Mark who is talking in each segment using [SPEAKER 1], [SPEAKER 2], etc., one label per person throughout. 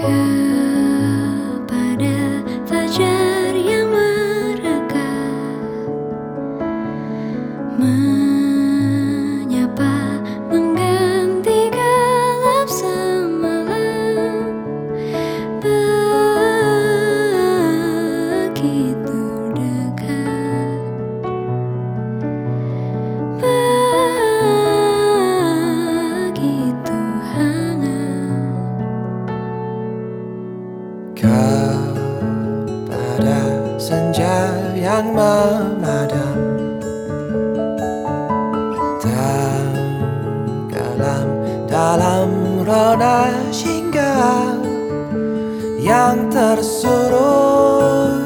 [SPEAKER 1] kepada fajar yang mereka
[SPEAKER 2] kepada senja yang memadam. Tenggelam dalam rona hingga yang tersurut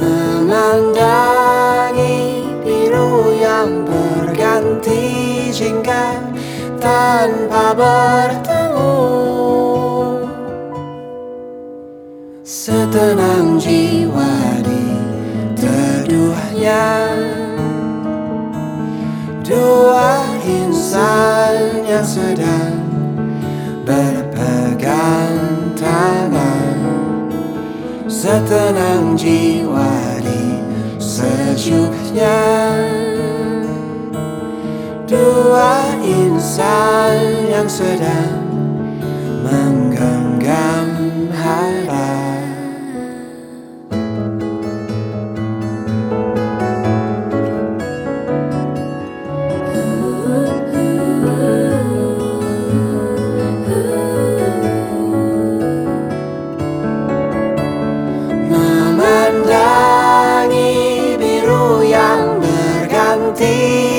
[SPEAKER 2] Memandangi biru yang berganti jingga tanpa bertemu Setenang jiwa di teduhnya. Dua insan yang sedang berpegang tangan. Setenang jiwa di sejuknya. Dua insan yang sedang menggenggam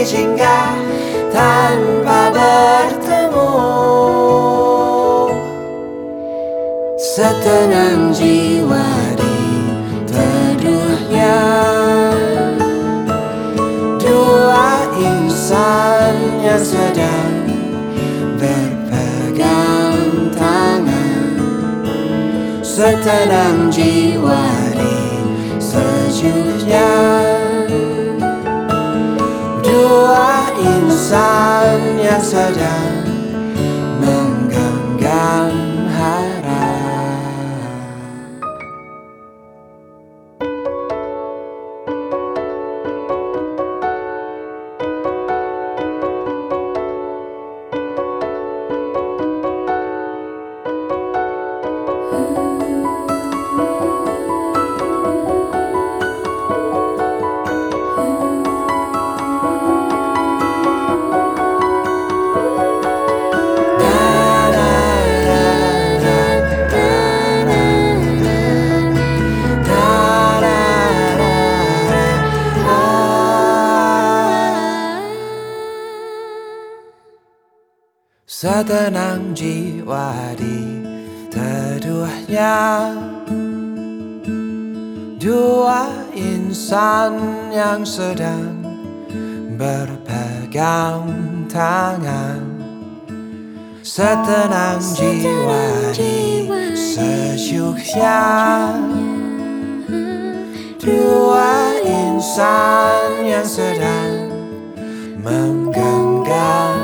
[SPEAKER 2] jingga tanpa bertemu. Setenang jiwa di teduhnya Dua insan yang sedang berpegang tangan. Setenang jiwa di sejuknya Dua insan yang sedang Setenang jiwa di teduhnya. Dua insan yang sedang berpegang tangan. Setenang jiwa di sejuknya Dua insan yang sedang menggenggam